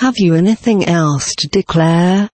Have you anything else to declare?